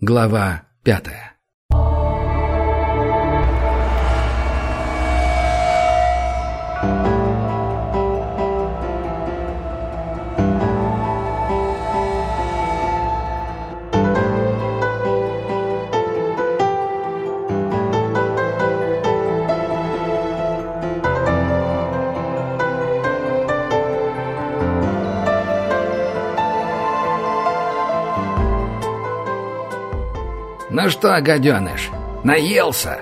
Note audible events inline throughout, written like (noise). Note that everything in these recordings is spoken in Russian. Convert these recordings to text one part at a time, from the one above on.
Глава пятая «Ну что, гаденыш, наелся?»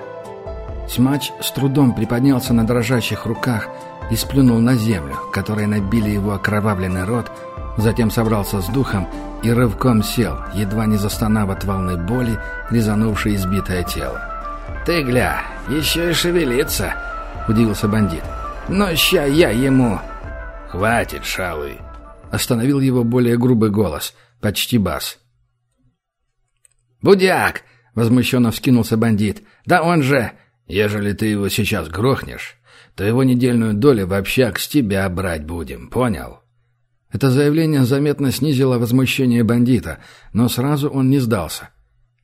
Смач с трудом приподнялся на дрожащих руках и сплюнул на землю, которой набили его окровавленный рот, затем собрался с духом и рывком сел, едва не застонав от волны боли, резанувшей избитое тело. «Ты гля, еще и шевелится!» — удивился бандит. «Но ща я ему...» «Хватит, шалый!» — остановил его более грубый голос, почти бас. «Будяк!» — возмущенно вскинулся бандит. «Да он же...» «Ежели ты его сейчас грохнешь, то его недельную долю в общак с тебя брать будем, понял?» Это заявление заметно снизило возмущение бандита, но сразу он не сдался.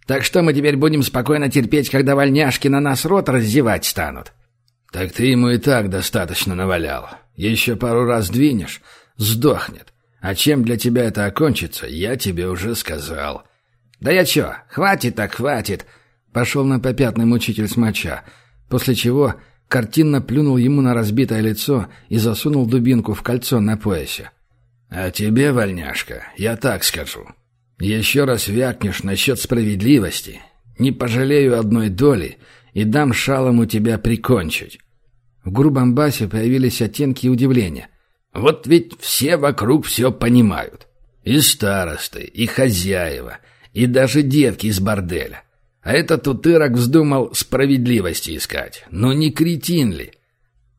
«Так что мы теперь будем спокойно терпеть, когда вольняшки на нас рот раздевать станут?» «Так ты ему и так достаточно навалял. Еще пару раз двинешь — сдохнет. А чем для тебя это окончится, я тебе уже сказал». «Да я чё, хватит так хватит!» Пошел на попятный мучитель смоча, после чего картинно плюнул ему на разбитое лицо и засунул дубинку в кольцо на поясе. «А тебе, вольняшка, я так скажу. Еще раз вякнешь насчет справедливости, не пожалею одной доли и дам шалому тебя прикончить». В грубом басе появились оттенки удивления. «Вот ведь все вокруг все понимают. И старосты, и хозяева, и даже девки из борделя. А этот утырок вздумал справедливости искать. Ну не кретин ли?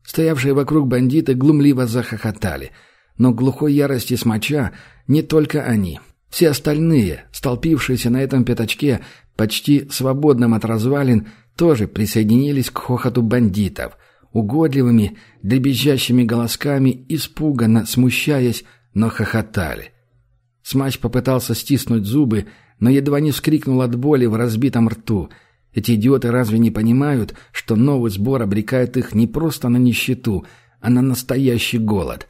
Стоявшие вокруг бандиты глумливо захохотали. Но глухой ярости смоча не только они. Все остальные, столпившиеся на этом пятачке, почти свободным от развалин, тоже присоединились к хохоту бандитов, угодливыми, дребезжащими голосками, испуганно, смущаясь, но хохотали. Смач попытался стиснуть зубы, но едва не вскрикнул от боли в разбитом рту. Эти идиоты разве не понимают, что новый сбор обрекает их не просто на нищету, а на настоящий голод?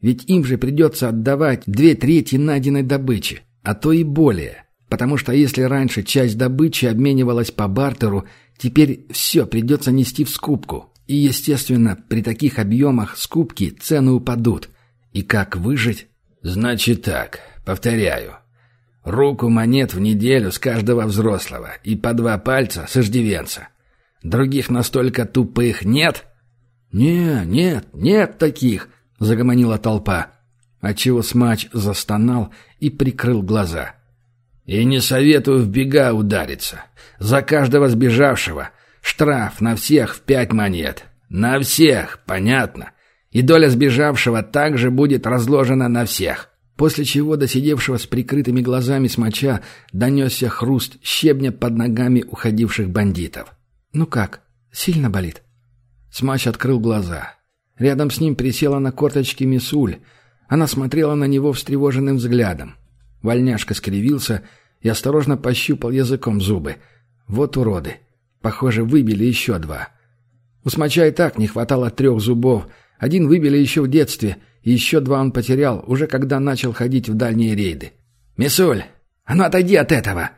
Ведь им же придется отдавать две трети найденной добычи, а то и более. Потому что если раньше часть добычи обменивалась по бартеру, теперь все придется нести в скупку. И, естественно, при таких объемах скупки цены упадут. И как выжить? Значит так, повторяю. Руку монет в неделю с каждого взрослого и по два пальца с иждивенца. Других настолько тупых нет? «Не, нет, нет таких!» — загомонила толпа, отчего смач застонал и прикрыл глаза. «И не советую в бега удариться. За каждого сбежавшего штраф на всех в пять монет. На всех, понятно. И доля сбежавшего также будет разложена на всех после чего до сидевшего с прикрытыми глазами смоча донесся хруст щебня под ногами уходивших бандитов. «Ну как, сильно болит?» Смач открыл глаза. Рядом с ним присела на корточки Мисуль. Она смотрела на него встревоженным взглядом. Вольняшка скривился и осторожно пощупал языком зубы. Вот уроды. Похоже, выбили еще два. У Смача и так не хватало трех зубов. Один выбили еще в детстве — и еще два он потерял, уже когда начал ходить в дальние рейды. «Мисуль, а ну отойди от этого!»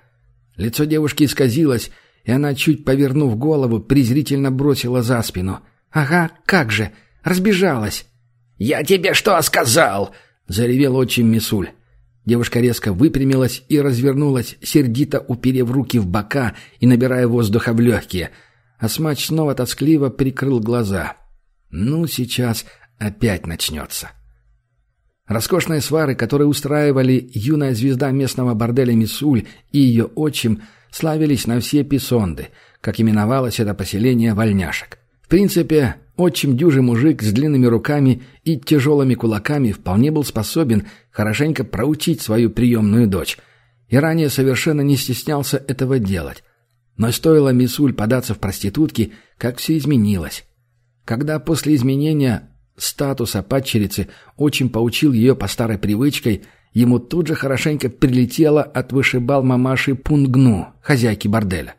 Лицо девушки исказилось, и она, чуть повернув голову, презрительно бросила за спину. «Ага, как же! Разбежалась!» «Я тебе что сказал?» — заревел отчим Мисуль. Девушка резко выпрямилась и развернулась, сердито уперев руки в бока и набирая воздуха в легкие. А смач снова тоскливо прикрыл глаза. «Ну, сейчас опять начнется. Роскошные свары, которые устраивали юная звезда местного борделя Мисуль и ее отчим, славились на все писонды, как именовалось это поселение вольняшек. В принципе, отчим дюжий мужик с длинными руками и тяжелыми кулаками вполне был способен хорошенько проучить свою приемную дочь. И ранее совершенно не стеснялся этого делать. Но стоило Мисуль податься в проститутки, как все изменилось. Когда после изменения статуса падчерицы очень поучил ее по старой привычкой, ему тут же хорошенько прилетело от вышибал мамаши Пунгну, хозяйки борделя.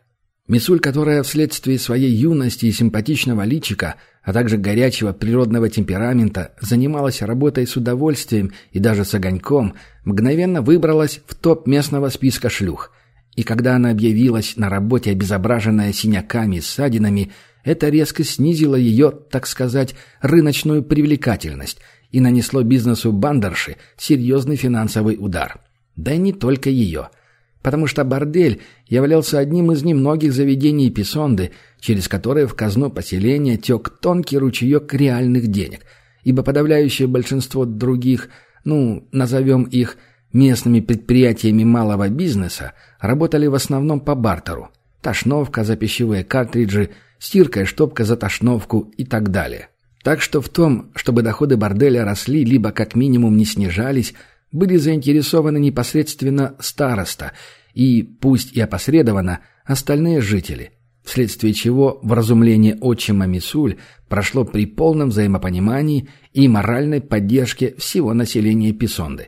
Мисуль, которая вследствие своей юности и симпатичного личика, а также горячего природного темперамента, занималась работой с удовольствием и даже с огоньком, мгновенно выбралась в топ местного списка шлюх. И когда она объявилась на работе, обезображенная синяками и ссадинами, это резко снизило ее, так сказать, рыночную привлекательность и нанесло бизнесу бандерши серьезный финансовый удар. Да и не только ее – потому что бордель являлся одним из немногих заведений Писонды, через которые в казну поселения тек тонкий ручеек реальных денег, ибо подавляющее большинство других, ну, назовем их местными предприятиями малого бизнеса, работали в основном по бартеру. Тошновка за пищевые картриджи, стирка и штопка за тошновку и так далее. Так что в том, чтобы доходы борделя росли, либо как минимум не снижались – были заинтересованы непосредственно староста и, пусть и опосредованно, остальные жители, вследствие чего вразумление отчима Мисуль прошло при полном взаимопонимании и моральной поддержке всего населения Писонды.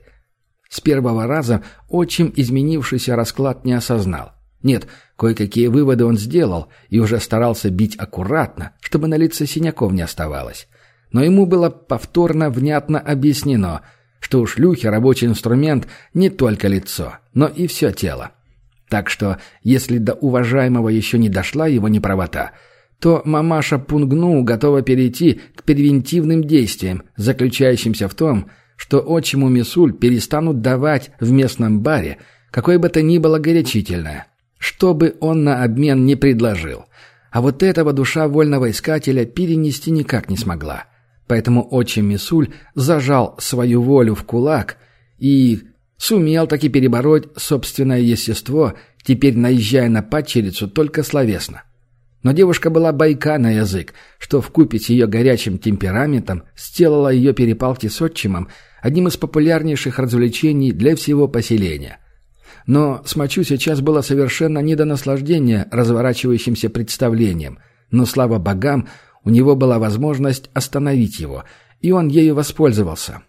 С первого раза отчим изменившийся расклад не осознал. Нет, кое-какие выводы он сделал и уже старался бить аккуратно, чтобы на лице синяков не оставалось. Но ему было повторно внятно объяснено – что у шлюхи рабочий инструмент не только лицо, но и все тело. Так что, если до уважаемого еще не дошла его неправота, то мамаша Пунгну готова перейти к превентивным действиям, заключающимся в том, что отчиму Мисуль перестанут давать в местном баре какое бы то ни было горячительное, что бы он на обмен не предложил. А вот этого душа вольного искателя перенести никак не смогла. Поэтому отчим Мисуль зажал свою волю в кулак и сумел таки перебороть собственное естество, теперь наезжая на падчерицу только словесно. Но девушка была байка на язык, что вкупе с ее горячим темпераментом сделала ее перепалки с отчимом одним из популярнейших развлечений для всего поселения. Но Смочу сейчас было совершенно не до наслаждения разворачивающимся представлением, но, слава богам, у него была возможность остановить его, и он ею воспользовался.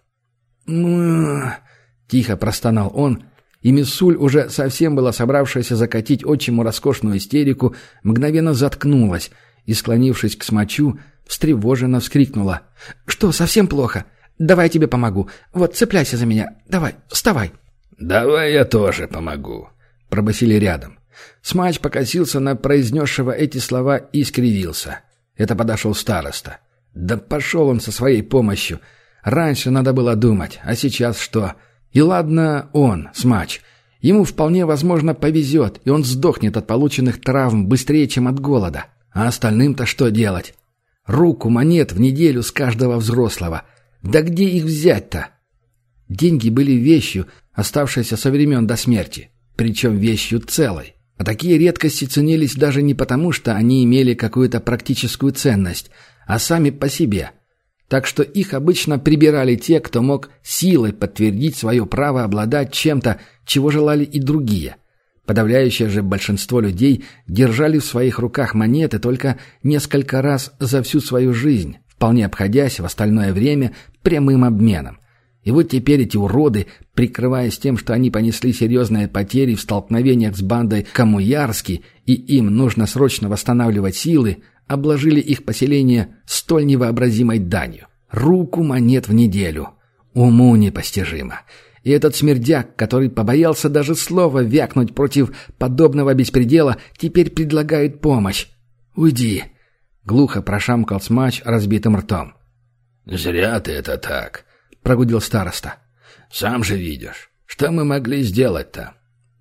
тихо простонал он, и Миссуль, уже совсем была собравшаяся закатить отчиму роскошную истерику, мгновенно заткнулась и, склонившись к смочу, встревоженно вскрикнула. «Что, совсем плохо? Давай я тебе помогу. Вот, цепляйся за меня. Давай, вставай». «Давай я тоже помогу», — пробасили рядом. Смач покосился на произнесшего эти слова и скривился. Это подошел староста. Да пошел он со своей помощью. Раньше надо было думать, а сейчас что? И ладно он, смач. Ему вполне возможно повезет, и он сдохнет от полученных травм быстрее, чем от голода. А остальным-то что делать? Руку монет в неделю с каждого взрослого. Да где их взять-то? Деньги были вещью, оставшейся со времен до смерти. Причем вещью целой. А такие редкости ценились даже не потому, что они имели какую-то практическую ценность, а сами по себе. Так что их обычно прибирали те, кто мог силой подтвердить свое право обладать чем-то, чего желали и другие. Подавляющее же большинство людей держали в своих руках монеты только несколько раз за всю свою жизнь, вполне обходясь в остальное время прямым обменом. И вот теперь эти уроды, прикрываясь тем, что они понесли серьезные потери в столкновениях с бандой Камуярски, и им нужно срочно восстанавливать силы, обложили их поселение столь невообразимой данью. Руку монет в неделю. Уму непостижимо. И этот смердяк, который побоялся даже слова вякнуть против подобного беспредела, теперь предлагает помощь. «Уйди!» — глухо прошамкал смач разбитым ртом. «Зря ты это так», — прогудел староста. «Сам же видишь. Что мы могли сделать-то?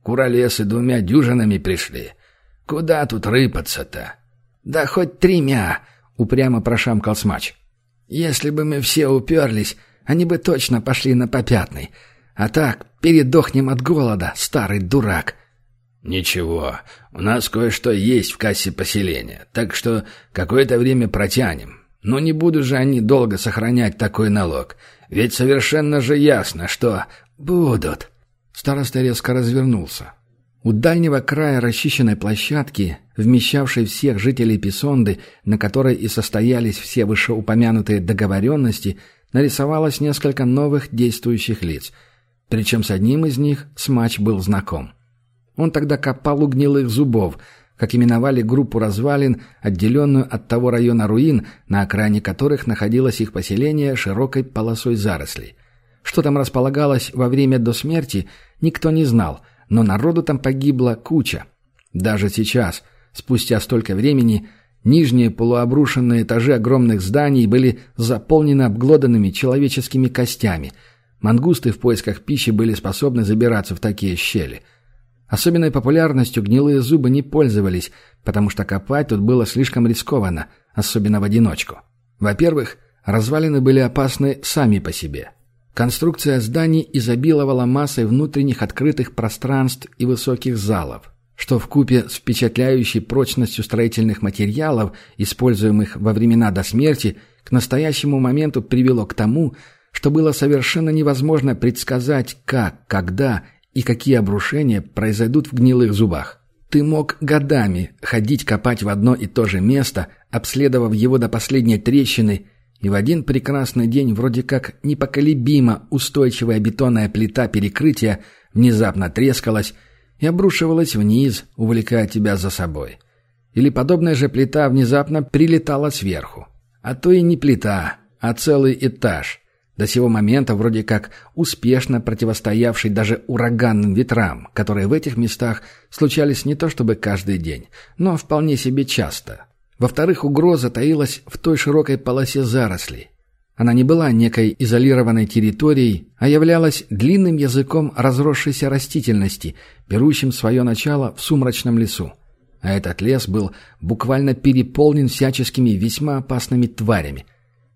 Куролесы двумя дюжинами пришли. Куда тут рыпаться-то?» «Да хоть тремя!» — упрямо прошамкал смач. «Если бы мы все уперлись, они бы точно пошли на попятный. А так, передохнем от голода, старый дурак». «Ничего, у нас кое-что есть в кассе поселения, так что какое-то время протянем. Но не будут же они долго сохранять такой налог. Ведь совершенно же ясно, что будут. Староста резко развернулся. У дальнего края расчищенной площадки, вмещавшей всех жителей Писонды, на которой и состоялись все вышеупомянутые договоренности, нарисовалось несколько новых действующих лиц. Причем с одним из них Смач был знаком. Он тогда копал у гнилых зубов, как именовали группу развалин, отделенную от того района руин, на окраине которых находилось их поселение широкой полосой зарослей. Что там располагалось во время до смерти, никто не знал, но народу там погибла куча. Даже сейчас, спустя столько времени, нижние полуобрушенные этажи огромных зданий были заполнены обглоданными человеческими костями. Мангусты в поисках пищи были способны забираться в такие щели. Особенной популярностью гнилые зубы не пользовались, потому что копать тут было слишком рискованно, особенно в одиночку. Во-первых, развалины были опасны сами по себе. Конструкция зданий изобиловала массой внутренних открытых пространств и высоких залов, что в купе с впечатляющей прочностью строительных материалов, используемых во времена до смерти, к настоящему моменту привело к тому, что было совершенно невозможно предсказать, как, когда и какие обрушения произойдут в гнилых зубах. Ты мог годами ходить копать в одно и то же место, обследовав его до последней трещины – и в один прекрасный день вроде как непоколебимо устойчивая бетонная плита перекрытия внезапно трескалась и обрушивалась вниз, увлекая тебя за собой. Или подобная же плита внезапно прилетала сверху. А то и не плита, а целый этаж, до сего момента вроде как успешно противостоявший даже ураганным ветрам, которые в этих местах случались не то чтобы каждый день, но вполне себе часто. Во-вторых, угроза таилась в той широкой полосе зарослей. Она не была некой изолированной территорией, а являлась длинным языком разросшейся растительности, берущим свое начало в сумрачном лесу. А этот лес был буквально переполнен всяческими весьма опасными тварями.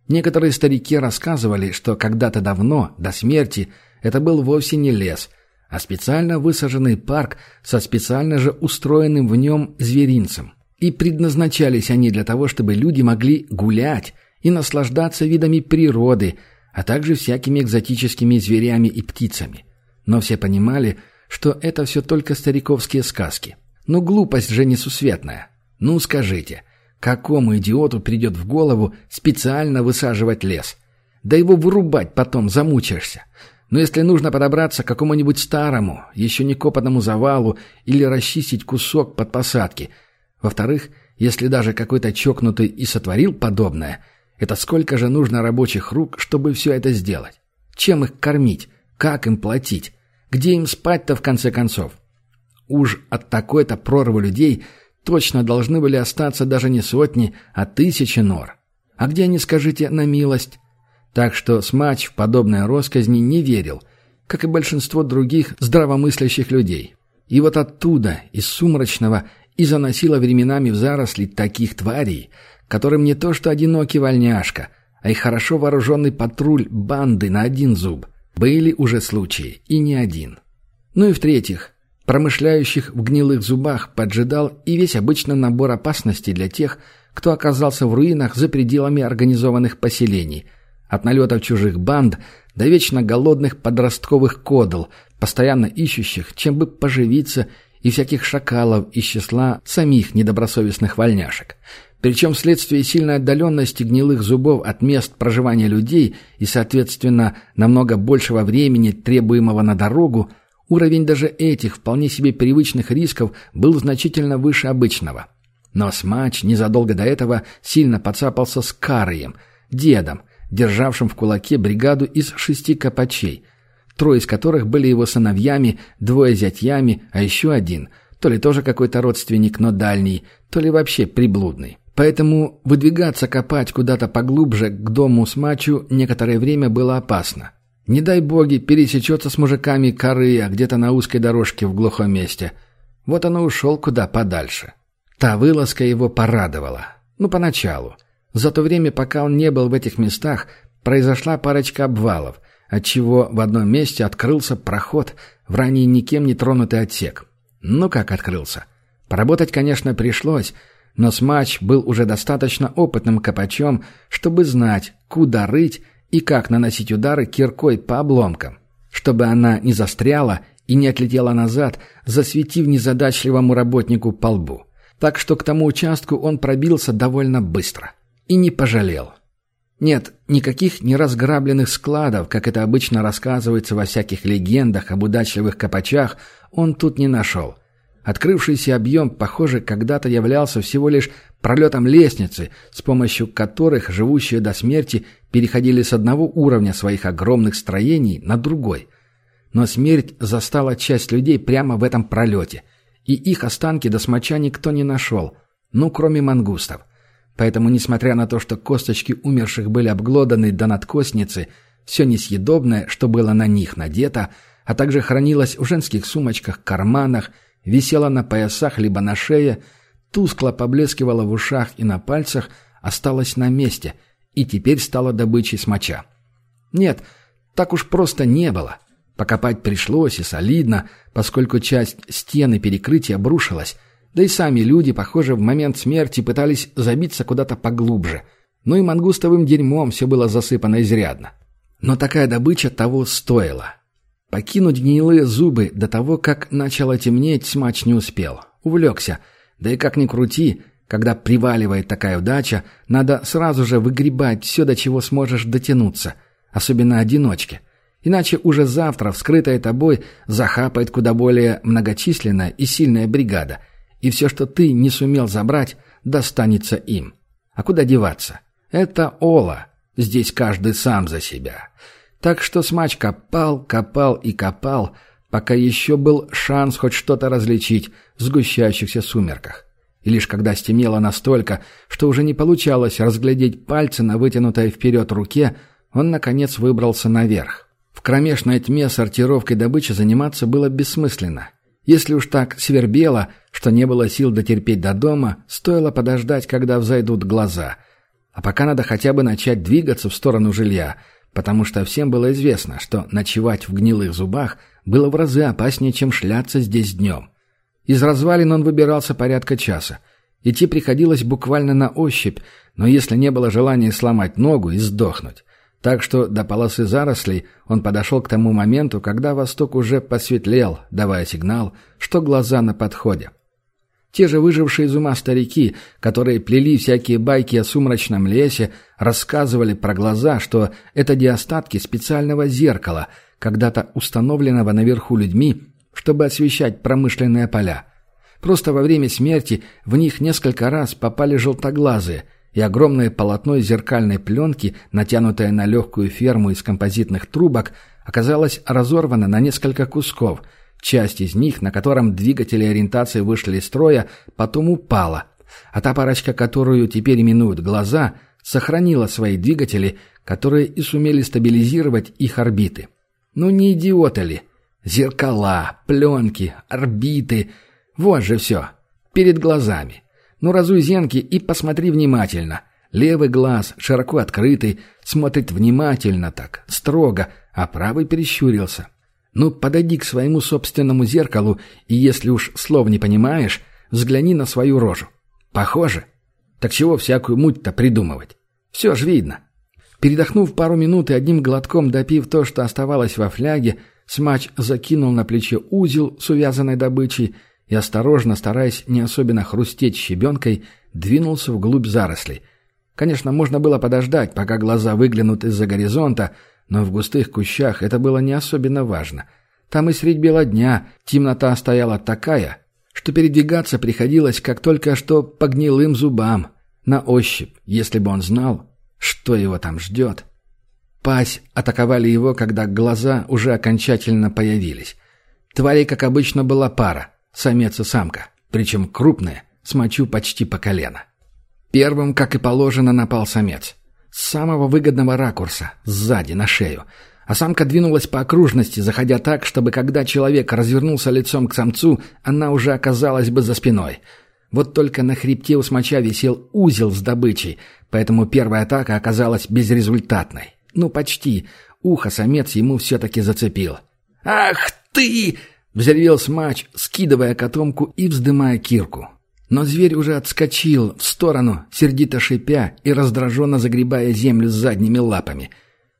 Некоторые старики рассказывали, что когда-то давно, до смерти, это был вовсе не лес, а специально высаженный парк со специально же устроенным в нем зверинцем. И предназначались они для того, чтобы люди могли гулять и наслаждаться видами природы, а также всякими экзотическими зверями и птицами. Но все понимали, что это все только стариковские сказки. Но глупость же несусветная. Ну скажите, какому идиоту придет в голову специально высаживать лес? Да его вырубать потом замучаешься. Но если нужно подобраться к какому-нибудь старому, еще не копанному завалу или расчистить кусок под посадки – во-вторых, если даже какой-то чокнутый и сотворил подобное, это сколько же нужно рабочих рук, чтобы все это сделать? Чем их кормить? Как им платить? Где им спать-то в конце концов? Уж от такой-то прорвы людей точно должны были остаться даже не сотни, а тысячи нор. А где они, скажите, на милость? Так что Смач в подобные росказни не верил, как и большинство других здравомыслящих людей. И вот оттуда, из сумрачного и заносила временами в заросли таких тварей, которым не то что одинокий вольняшка, а и хорошо вооруженный патруль банды на один зуб. Были уже случаи, и не один. Ну и в-третьих, промышляющих в гнилых зубах поджидал и весь обычный набор опасностей для тех, кто оказался в руинах за пределами организованных поселений, от налетов чужих банд до вечно голодных подростковых кодл, постоянно ищущих, чем бы поживиться и всяких шакалов из числа самих недобросовестных вольняшек. Причем вследствие сильной отдаленности гнилых зубов от мест проживания людей и, соответственно, намного большего времени, требуемого на дорогу, уровень даже этих вполне себе привычных рисков был значительно выше обычного. Но Смач незадолго до этого сильно подцапался с Карием, дедом, державшим в кулаке бригаду из шести копачей – трое из которых были его сыновьями, двое зятьями, а еще один, то ли тоже какой-то родственник, но дальний, то ли вообще приблудный. Поэтому выдвигаться копать куда-то поглубже к дому с мачу некоторое время было опасно. Не дай боги, пересечется с мужиками корыя где-то на узкой дорожке в глухом месте. Вот он ушел куда подальше. Та вылазка его порадовала. Ну, поначалу. За то время, пока он не был в этих местах, произошла парочка обвалов – отчего в одном месте открылся проход в ранее никем не тронутый отсек. Ну как открылся? Поработать, конечно, пришлось, но Смач был уже достаточно опытным копачом, чтобы знать, куда рыть и как наносить удары киркой по обломкам, чтобы она не застряла и не отлетела назад, засветив незадачливому работнику по лбу. Так что к тому участку он пробился довольно быстро. И не пожалел. Нет, никаких неразграбленных складов, как это обычно рассказывается во всяких легендах об удачливых копачах, он тут не нашел. Открывшийся объем, похоже, когда-то являлся всего лишь пролетом лестницы, с помощью которых живущие до смерти переходили с одного уровня своих огромных строений на другой. Но смерть застала часть людей прямо в этом пролете, и их останки до смоча никто не нашел, ну, кроме мангустов. Поэтому, несмотря на то, что косточки умерших были обглоданы до надкостницы, все несъедобное, что было на них надето, а также хранилось в женских сумочках, карманах, висело на поясах либо на шее, тускло поблескивало в ушах и на пальцах, осталось на месте и теперь стало добычей смоча. Нет, так уж просто не было. Покопать пришлось и солидно, поскольку часть стены перекрытия обрушилась, да и сами люди, похоже, в момент смерти пытались забиться куда-то поглубже. Ну и мангустовым дерьмом все было засыпано изрядно. Но такая добыча того стоила. Покинуть гнилые зубы до того, как начало темнеть, смач не успел. Увлекся. Да и как ни крути, когда приваливает такая удача, надо сразу же выгребать все, до чего сможешь дотянуться. Особенно одиночке. Иначе уже завтра вскрытая тобой захапает куда более многочисленная и сильная бригада – и все, что ты не сумел забрать, достанется им. А куда деваться? Это Ола. Здесь каждый сам за себя. Так что смач копал, копал и копал, пока еще был шанс хоть что-то различить в сгущающихся сумерках. И лишь когда стемнело настолько, что уже не получалось разглядеть пальцы на вытянутой вперед руке, он, наконец, выбрался наверх. В кромешной тьме сортировкой добычи заниматься было бессмысленно. Если уж так свербело, что не было сил дотерпеть до дома, стоило подождать, когда взойдут глаза. А пока надо хотя бы начать двигаться в сторону жилья, потому что всем было известно, что ночевать в гнилых зубах было в разы опаснее, чем шляться здесь днем. Из развалин он выбирался порядка часа. Идти приходилось буквально на ощупь, но если не было желания сломать ногу и сдохнуть. Так что до полосы зарослей он подошел к тому моменту, когда восток уже посветлел, давая сигнал, что глаза на подходе. Те же выжившие из ума старики, которые плели всякие байки о сумрачном лесе, рассказывали про глаза, что это диастатки специального зеркала, когда-то установленного наверху людьми, чтобы освещать промышленные поля. Просто во время смерти в них несколько раз попали желтоглазые – и огромное полотно зеркальной пленки, натянутое на легкую ферму из композитных трубок, оказалось разорвано на несколько кусков. Часть из них, на котором двигатели ориентации вышли из строя, потом упала, а та парочка, которую теперь именуют «глаза», сохранила свои двигатели, которые и сумели стабилизировать их орбиты. Ну не идиоты ли? Зеркала, пленки, орбиты. Вот же все. Перед глазами. Ну, разуй зенки и посмотри внимательно. Левый глаз, широко открытый, смотрит внимательно так, строго, а правый перещурился. Ну, подойди к своему собственному зеркалу, и если уж слов не понимаешь, взгляни на свою рожу. Похоже? Так чего всякую муть-то придумывать? Все ж видно. Передохнув пару минут и одним глотком допив то, что оставалось во фляге, Смач закинул на плечо узел с увязанной добычей и, осторожно, стараясь не особенно хрустеть щебенкой, двинулся вглубь зарослей. Конечно, можно было подождать, пока глаза выглянут из-за горизонта, но в густых кущах это было не особенно важно. Там и средь бела дня темнота стояла такая, что передвигаться приходилось как только что по гнилым зубам, на ощупь, если бы он знал, что его там ждет. Пась атаковали его, когда глаза уже окончательно появились. Тварей, как обычно, была пара. Самец и самка, причем крупные, смочу почти по колено. Первым, как и положено, напал самец. С самого выгодного ракурса, сзади, на шею. А самка двинулась по окружности, заходя так, чтобы когда человек развернулся лицом к самцу, она уже оказалась бы за спиной. Вот только на хребте у смоча висел узел с добычей, поэтому первая атака оказалась безрезультатной. Ну, почти. Ухо самец ему все-таки зацепил. «Ах ты!» Взревел смач, скидывая котомку и вздымая кирку. Но зверь уже отскочил в сторону, сердито шипя и раздраженно загребая землю с задними лапами.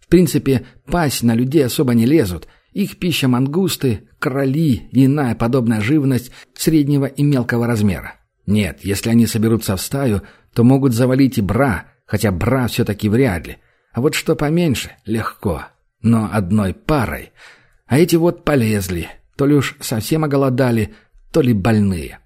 В принципе, пасть на людей особо не лезут. Их пища мангусты, кроли и иная подобная живность среднего и мелкого размера. Нет, если они соберутся в стаю, то могут завалить и бра, хотя бра все-таки вряд ли. А вот что поменьше — легко. Но одной парой. А эти вот полезли. То ли уж совсем оголодали, то ли больные.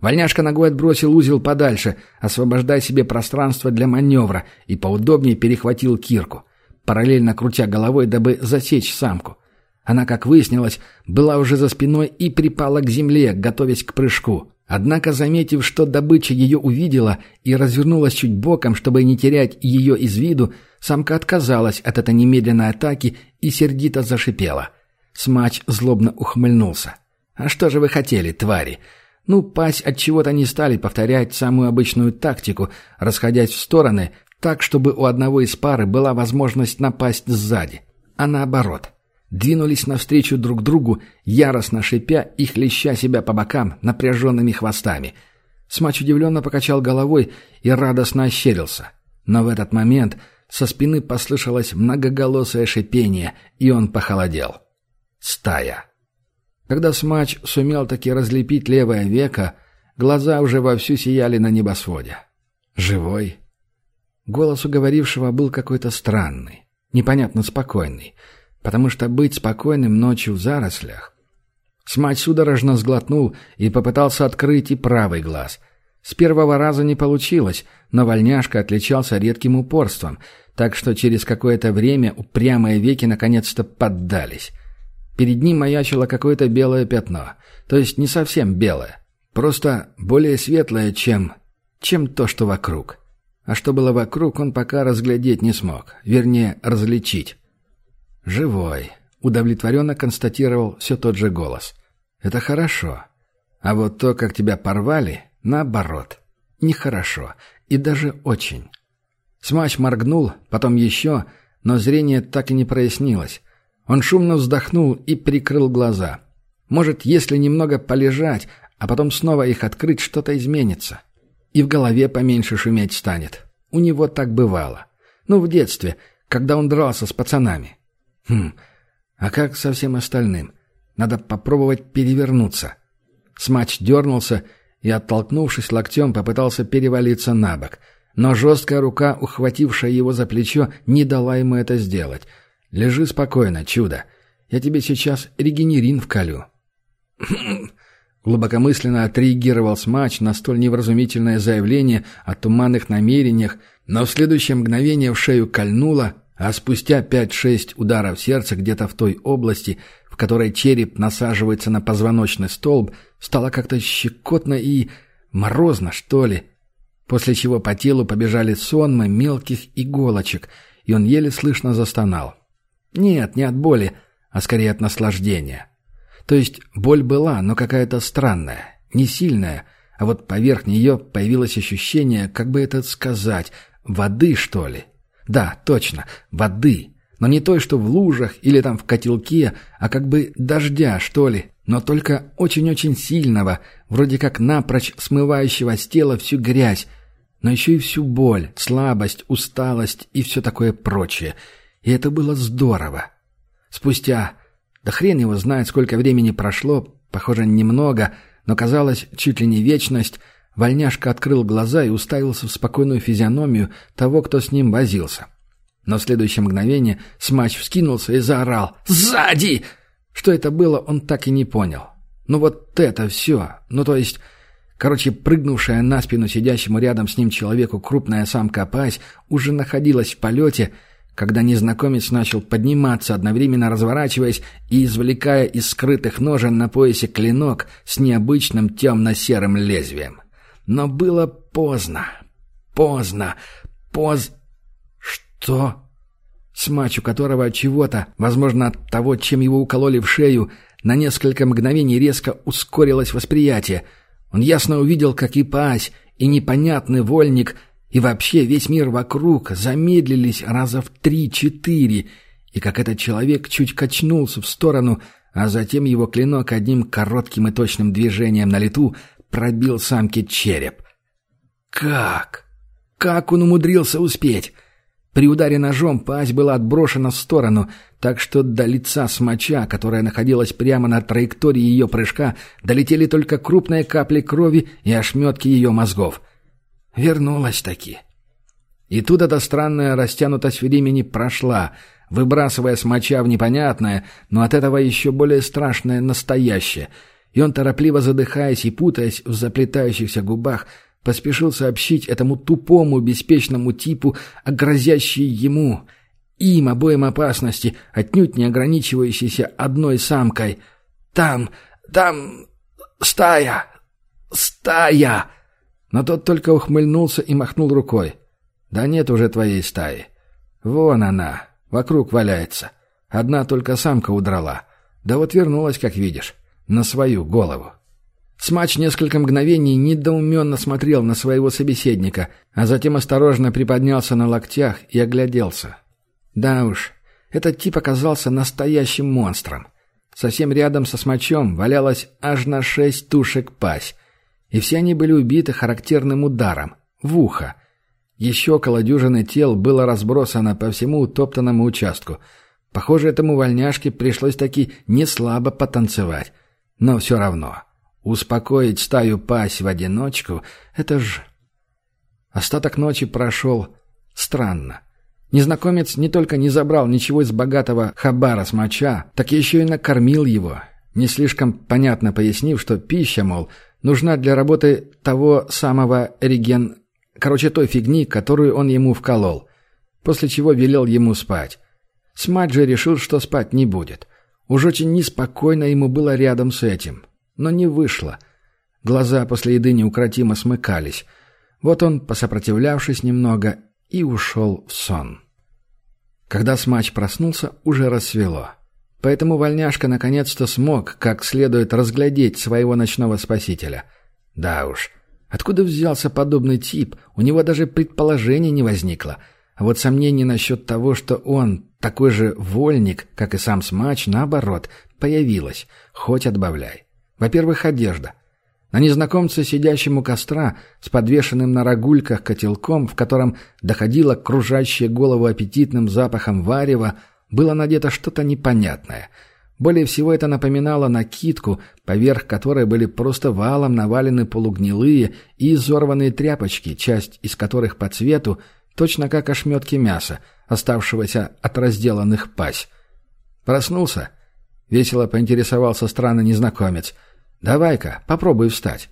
Вольняшка ногой отбросил узел подальше, освобождая себе пространство для маневра, и поудобнее перехватил кирку, параллельно крутя головой, дабы засечь самку. Она, как выяснилось, была уже за спиной и припала к земле, готовясь к прыжку. Однако, заметив, что добыча ее увидела и развернулась чуть боком, чтобы не терять ее из виду, самка отказалась от этой немедленной атаки и сердито зашипела. Смач злобно ухмыльнулся. «А что же вы хотели, твари?» Ну, пась от чего-то не стали повторять самую обычную тактику, расходясь в стороны, так, чтобы у одного из пары была возможность напасть сзади. А наоборот. Двинулись навстречу друг другу, яростно шипя и хлеща себя по бокам напряженными хвостами. Смач удивленно покачал головой и радостно ощерился. Но в этот момент со спины послышалось многоголосое шипение, и он похолодел. Стая. Когда смач сумел таки разлепить левое веко, глаза уже вовсю сияли на небосводе. «Живой?» Голос уговорившего был какой-то странный, непонятно спокойный, потому что быть спокойным ночью в зарослях... Смач судорожно сглотнул и попытался открыть и правый глаз. С первого раза не получилось, но вольняшка отличался редким упорством, так что через какое-то время упрямые веки наконец-то поддались. Перед ним маячило какое-то белое пятно. То есть не совсем белое. Просто более светлое, чем... чем то, что вокруг. А что было вокруг, он пока разглядеть не смог. Вернее, различить. «Живой», — удовлетворенно констатировал все тот же голос. «Это хорошо. А вот то, как тебя порвали, наоборот. Нехорошо. И даже очень». Смач моргнул, потом еще, но зрение так и не прояснилось. Он шумно вздохнул и прикрыл глаза. Может, если немного полежать, а потом снова их открыть, что-то изменится. И в голове поменьше шуметь станет. У него так бывало. Ну, в детстве, когда он дрался с пацанами. Хм, а как со всем остальным? Надо попробовать перевернуться. Смач дернулся и, оттолкнувшись локтем, попытался перевалиться на бок. Но жесткая рука, ухватившая его за плечо, не дала ему это сделать — Лежи спокойно, чудо. Я тебе сейчас регенерин вколю». (clears throat) Глубокомысленно отреагировал смач на столь невразумительное заявление о туманных намерениях, но в следующее мгновение в шею кольнуло, а спустя пять-шесть ударов сердца где-то в той области, в которой череп насаживается на позвоночный столб, стало как-то щекотно и морозно, что ли. После чего по телу побежали сонмы мелких иголочек, и он еле слышно застонал. Нет, не от боли, а скорее от наслаждения. То есть боль была, но какая-то странная, не сильная, а вот поверх нее появилось ощущение, как бы это сказать, воды, что ли. Да, точно, воды. Но не той, что в лужах или там в котелке, а как бы дождя, что ли. Но только очень-очень сильного, вроде как напрочь смывающего с тела всю грязь, но еще и всю боль, слабость, усталость и все такое прочее – и это было здорово. Спустя, да хрен его знает, сколько времени прошло, похоже, немного, но казалось, чуть ли не вечность, вольняшка открыл глаза и уставился в спокойную физиономию того, кто с ним возился. Но в следующее мгновение смач вскинулся и заорал «Сзади!» Что это было, он так и не понял. Ну вот это все. Ну то есть... Короче, прыгнувшая на спину сидящему рядом с ним человеку крупная самка пась уже находилась в полете — когда незнакомец начал подниматься, одновременно разворачиваясь и извлекая из скрытых ножен на поясе клинок с необычным темно-серым лезвием. Но было поздно. Поздно. Поз... Что? Смач, у которого от чего-то, возможно, от того, чем его укололи в шею, на несколько мгновений резко ускорилось восприятие. Он ясно увидел, как и пась, и непонятный вольник — и вообще весь мир вокруг замедлились раза в три-четыре, и как этот человек чуть качнулся в сторону, а затем его клинок одним коротким и точным движением на лету пробил самке череп. Как? Как он умудрился успеть? При ударе ножом пасть была отброшена в сторону, так что до лица смоча, которая находилась прямо на траектории ее прыжка, долетели только крупные капли крови и ошметки ее мозгов. Вернулась таки. И тут эта странная растянутость времени прошла, выбрасывая смоча в непонятное, но от этого еще более страшное настоящее. И он, торопливо задыхаясь и путаясь в заплетающихся губах, поспешил сообщить этому тупому, беспечному типу о грозящей ему, им обоим опасности, отнюдь не ограничивающейся одной самкой. «Там, там стая! Стая!» Но тот только ухмыльнулся и махнул рукой. «Да нет уже твоей стаи. Вон она, вокруг валяется. Одна только самка удрала. Да вот вернулась, как видишь, на свою голову». Смач несколько мгновений недоуменно смотрел на своего собеседника, а затем осторожно приподнялся на локтях и огляделся. Да уж, этот тип оказался настоящим монстром. Совсем рядом со смачом валялось аж на шесть тушек пась, и все они были убиты характерным ударом, в ухо. Еще около дюжины тел было разбросано по всему утоптанному участку. Похоже, этому вольняшке пришлось таки не слабо потанцевать. Но все равно, успокоить стаю пась в одиночку — это ж... Остаток ночи прошел странно. Незнакомец не только не забрал ничего из богатого хабара с моча, так еще и накормил его, не слишком понятно пояснив, что пища, мол, нужна для работы того самого реген... Короче, той фигни, которую он ему вколол. После чего велел ему спать. Смать же решил, что спать не будет. Уж очень неспокойно ему было рядом с этим. Но не вышло. Глаза после еды неукротимо смыкались. Вот он, посопротивлявшись немного, и ушел в сон. Когда смач проснулся, уже рассвело. Поэтому вольняшка наконец-то смог как следует разглядеть своего ночного спасителя. Да уж, откуда взялся подобный тип, у него даже предположения не возникло. А вот сомнений насчет того, что он такой же вольник, как и сам смач, наоборот, появилось, хоть отбавляй. Во-первых, одежда. На незнакомце, сидящем у костра, с подвешенным на рогульках котелком, в котором доходило кружащее голову аппетитным запахом варева, было надето что-то непонятное. Более всего это напоминало накидку, поверх которой были просто валом навалены полугнилые и изорванные тряпочки, часть из которых по цвету, точно как ошметки мяса, оставшегося от разделанных пась. «Проснулся?» — весело поинтересовался странный незнакомец — Давай-ка, попробуй встать».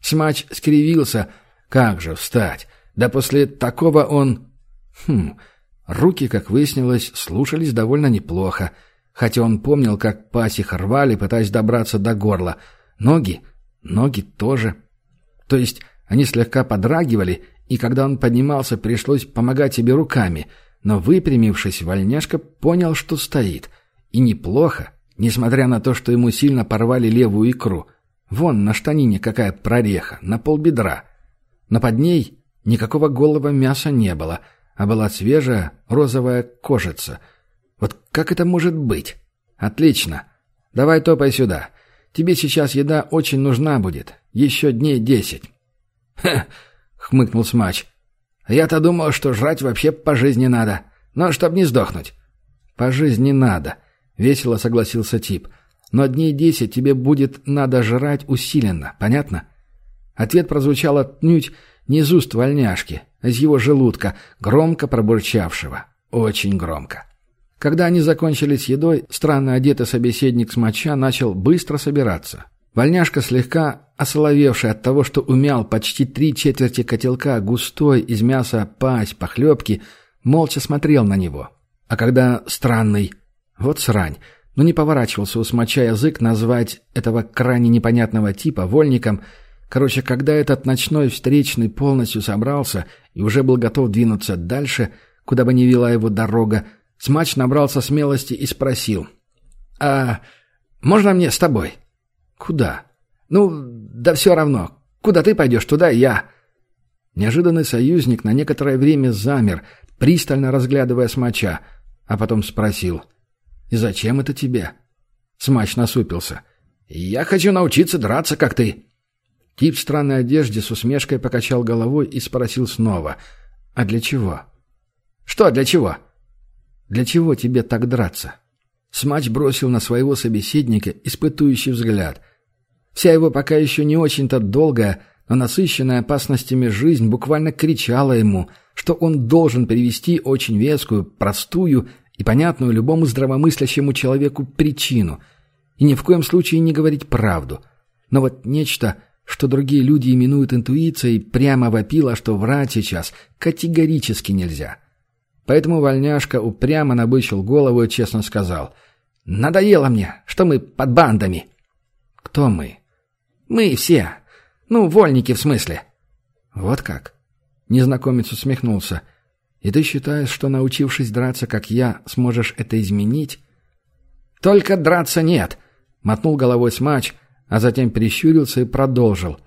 Смач скривился. «Как же встать? Да после такого он...» Хм, руки, как выяснилось, слушались довольно неплохо, хотя он помнил, как пасих рвали, пытаясь добраться до горла. Ноги? Ноги тоже. То есть они слегка подрагивали, и когда он поднимался, пришлось помогать себе руками, но, выпрямившись, вольняшка понял, что стоит. И неплохо несмотря на то, что ему сильно порвали левую икру. Вон на штанине какая прореха, на полбедра. Но под ней никакого голого мяса не было, а была свежая розовая кожица. Вот как это может быть? Отлично. Давай топай сюда. Тебе сейчас еда очень нужна будет. Еще дней десять. «Ха!» — хмыкнул Смач. «Я-то думал, что жрать вообще по жизни надо. Но чтоб не сдохнуть». «По жизни надо», Весело согласился тип. Но дней десять тебе будет надо жрать усиленно, понятно? Ответ прозвучал отнюдь не из уст вольняшки, из его желудка, громко пробурчавшего. Очень громко. Когда они закончили с едой, странно одетый собеседник смоча начал быстро собираться. Вольняшка, слегка осоловевший от того, что умял почти три четверти котелка густой из мяса пась похлебки, молча смотрел на него. А когда странный вот срань. Но не поворачивался у смоча язык назвать этого крайне непонятного типа вольником. Короче, когда этот ночной встречный полностью собрался и уже был готов двинуться дальше, куда бы ни вела его дорога, смач набрался смелости и спросил. «А можно мне с тобой?» «Куда?» «Ну, да все равно. Куда ты пойдешь, туда я». Неожиданный союзник на некоторое время замер, пристально разглядывая смача, а потом спросил — «И зачем это тебе?» Смач насупился. «Я хочу научиться драться, как ты». Тип в странной одежде с усмешкой покачал головой и спросил снова. «А для чего?» «Что для чего?» «Для чего тебе так драться?» Смач бросил на своего собеседника испытующий взгляд. Вся его пока еще не очень-то долгая, но насыщенная опасностями жизнь буквально кричала ему, что он должен привести очень вескую, простую и понятную любому здравомыслящему человеку причину, и ни в коем случае не говорить правду. Но вот нечто, что другие люди именуют интуицией, прямо вопило, что врать сейчас категорически нельзя. Поэтому вольняшка упрямо набычил голову и честно сказал «Надоело мне, что мы под бандами». «Кто мы?» «Мы все. Ну, вольники в смысле». «Вот как?» Незнакомец усмехнулся. «И ты считаешь, что, научившись драться, как я, сможешь это изменить?» «Только драться нет», — мотнул головой смач, а затем прищурился и продолжил.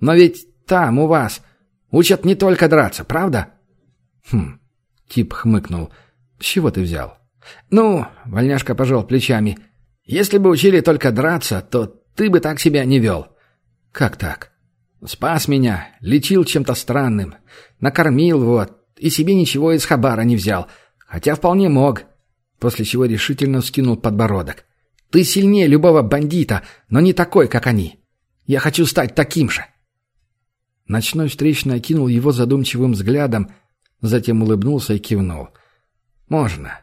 «Но ведь там, у вас, учат не только драться, правда?» «Хм», — тип хмыкнул. «С чего ты взял?» «Ну», — вольняшка пожал плечами, — «если бы учили только драться, то ты бы так себя не вел». «Как так?» «Спас меня, лечил чем-то странным, накормил вот, и себе ничего из хабара не взял, хотя вполне мог». После чего решительно вскинул подбородок. «Ты сильнее любого бандита, но не такой, как они. Я хочу стать таким же». Ночной встречный окинул его задумчивым взглядом, затем улыбнулся и кивнул. «Можно».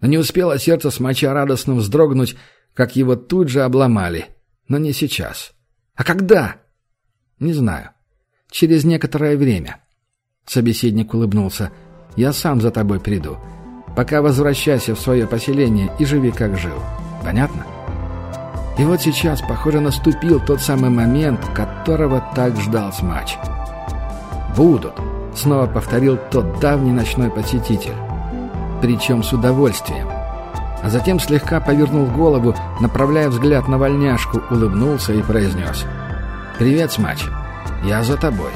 Но не успело сердце смоча радостно вздрогнуть, как его тут же обломали. Но не сейчас. «А когда?» «Не знаю. Через некоторое время». Собеседник улыбнулся. «Я сам за тобой приду. Пока возвращайся в свое поселение и живи, как жил. Понятно?» И вот сейчас, похоже, наступил тот самый момент, которого так ждал Смач. «Будут», — снова повторил тот давний ночной посетитель. Причем с удовольствием. А затем слегка повернул голову, направляя взгляд на вольняшку, улыбнулся и произнес — «Привет, Смач. Я за тобой».